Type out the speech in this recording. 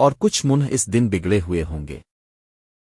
اور کچھ منہ اس دن بگڑے ہوئے ہوں گے۔